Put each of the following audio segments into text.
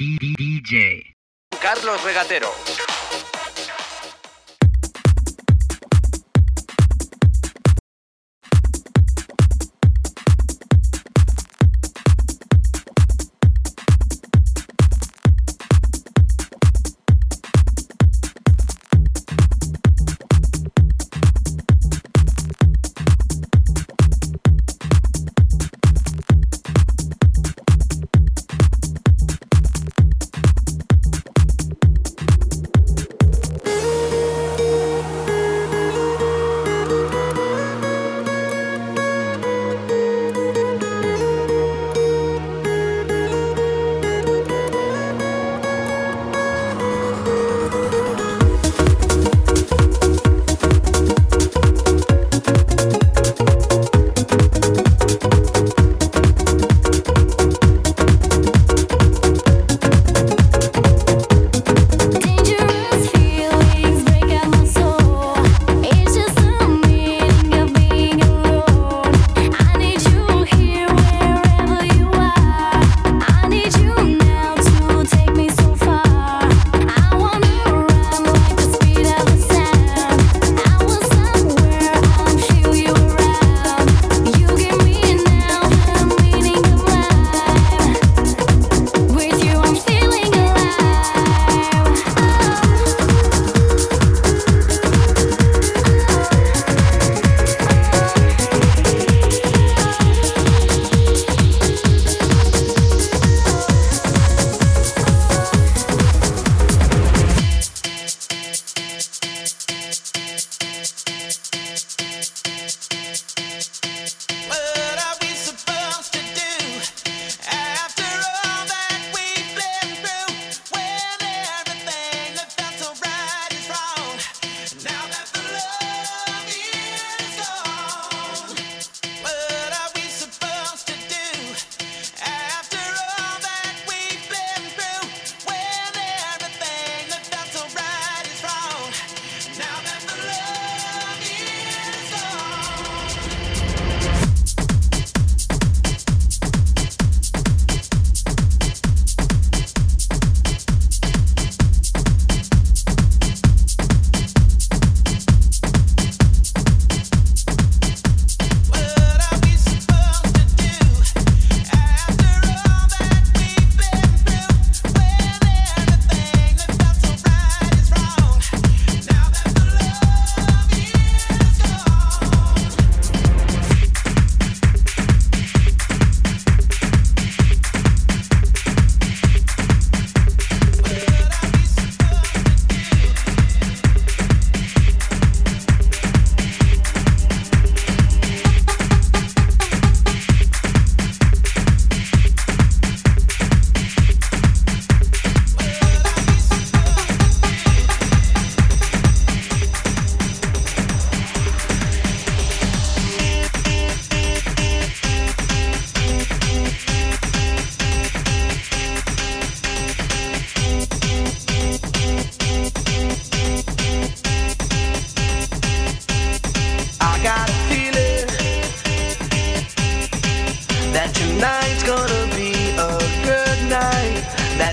DJ Carlos Regatero.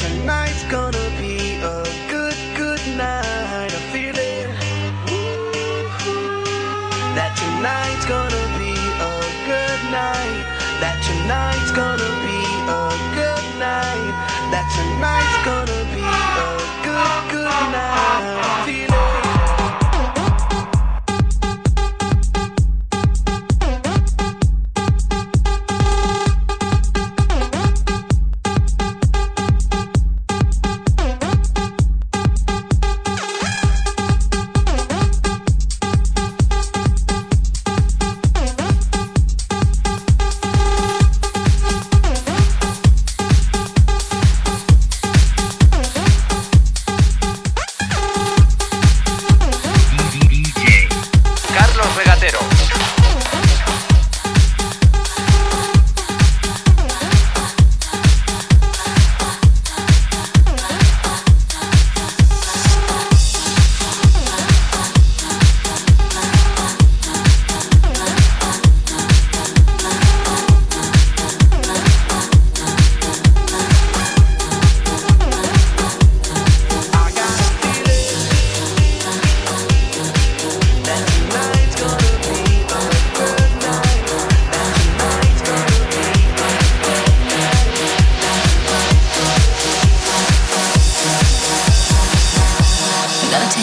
Tonight's gonna be a good, good night. I feel it. Ooh, that tonight's gonna be a good night. That tonight's gonna be a good night. That tonight's gonna be a good, good night.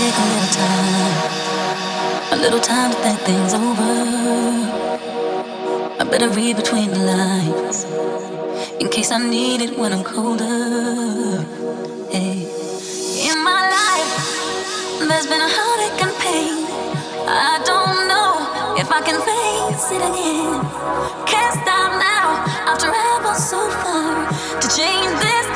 take a little time, a little time to think things over. I better read between the lines in case I need it when I'm colder. Hey, in my life, there's been a heartache and pain. I don't know if I can face it again. Can't stop now after I've gone so far to change this.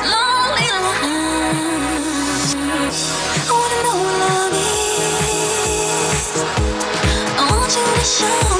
Show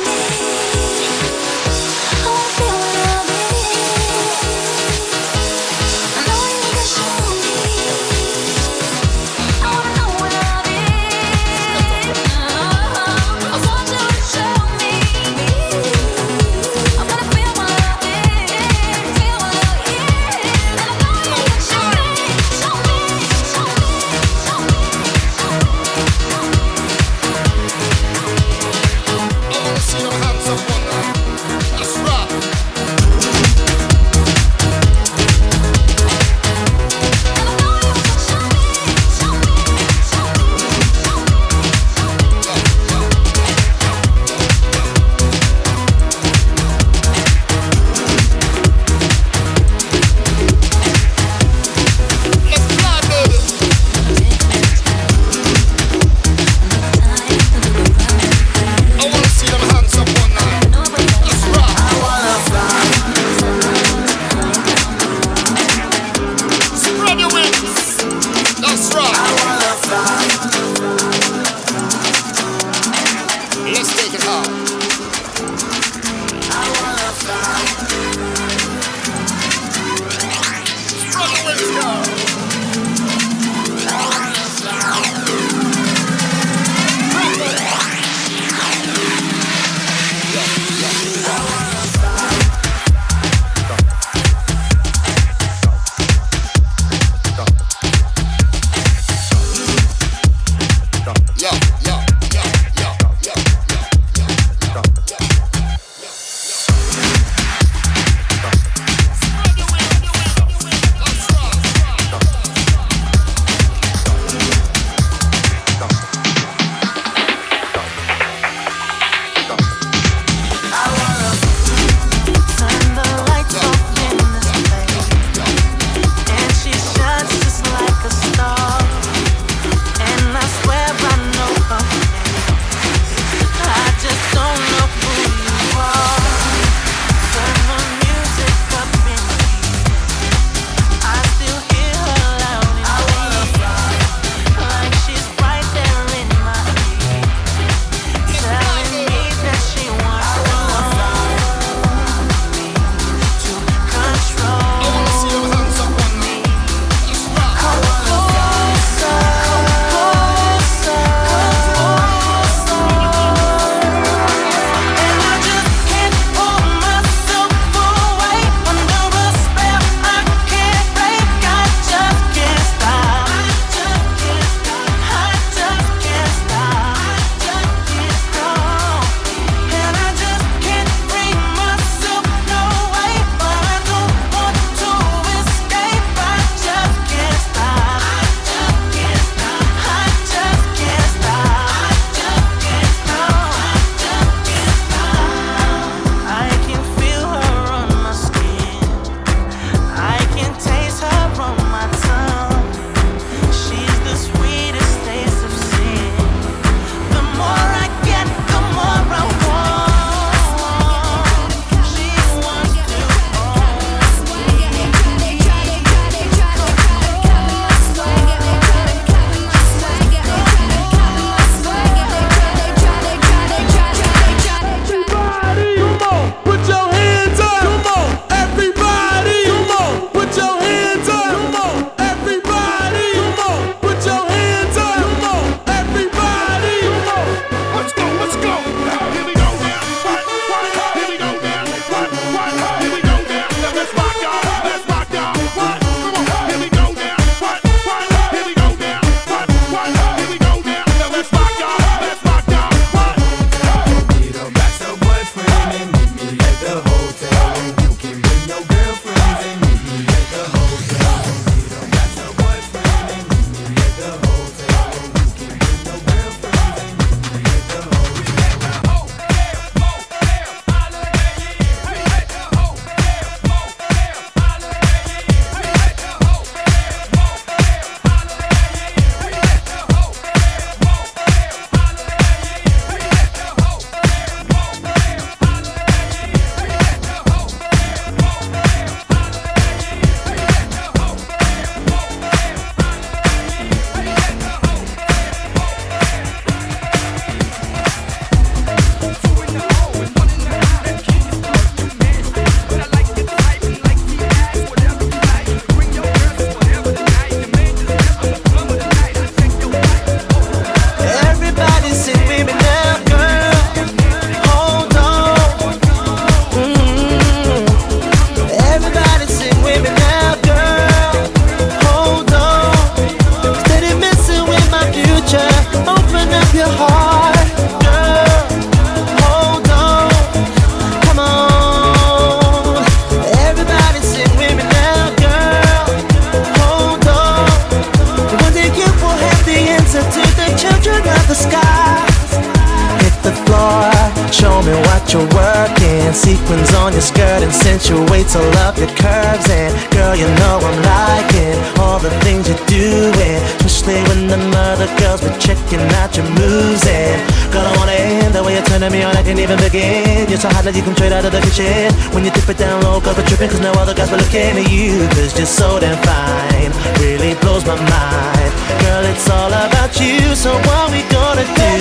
all the things you're especially when the mother girls be checking out your moves. And girl, I wanna end the way you're turning me on, I can't even begin. You're so hot that you come straight out of the kitchen. When you dip it down low, girl, but tripping, cause no other guys will looking at you, cause you're so damn fine. Really blows my mind. Girl, it's all about you, so what we gonna do?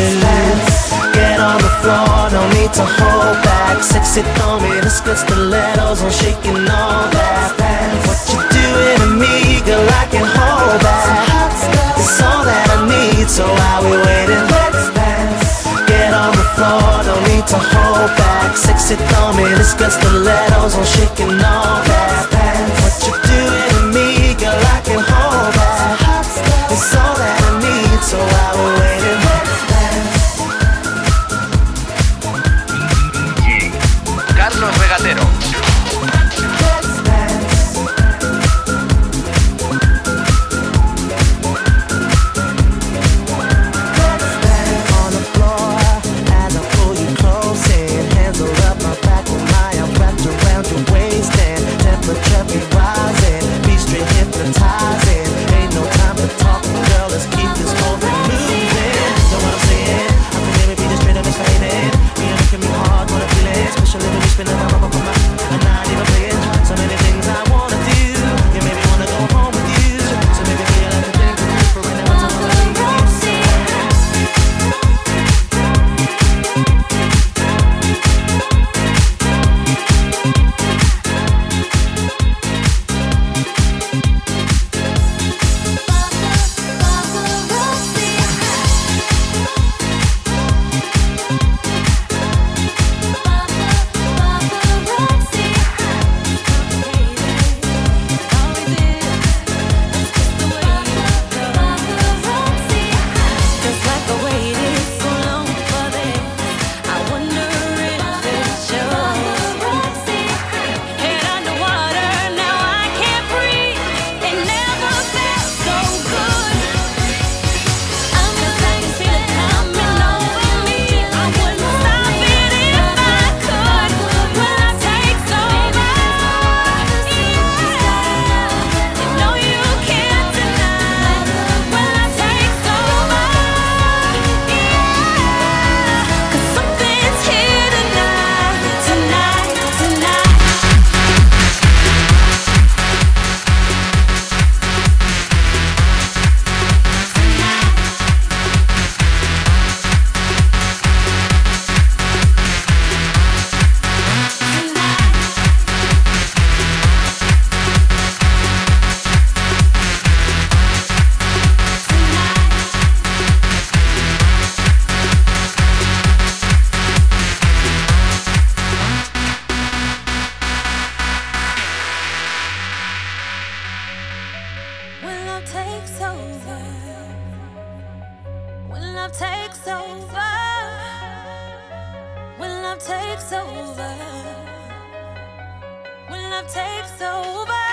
Get on the floor, no need to hold back. Sexy, me the stilettos, I'm shaking all that. What you doing to me, girl, I can hold that. It's all that I need, so while we waiting, let's dance. Get on the floor, no need to hold back. Sexy, throw me the stilettos, I'm shaking all that. What love takes over, when love takes over, when love takes over, when love takes over,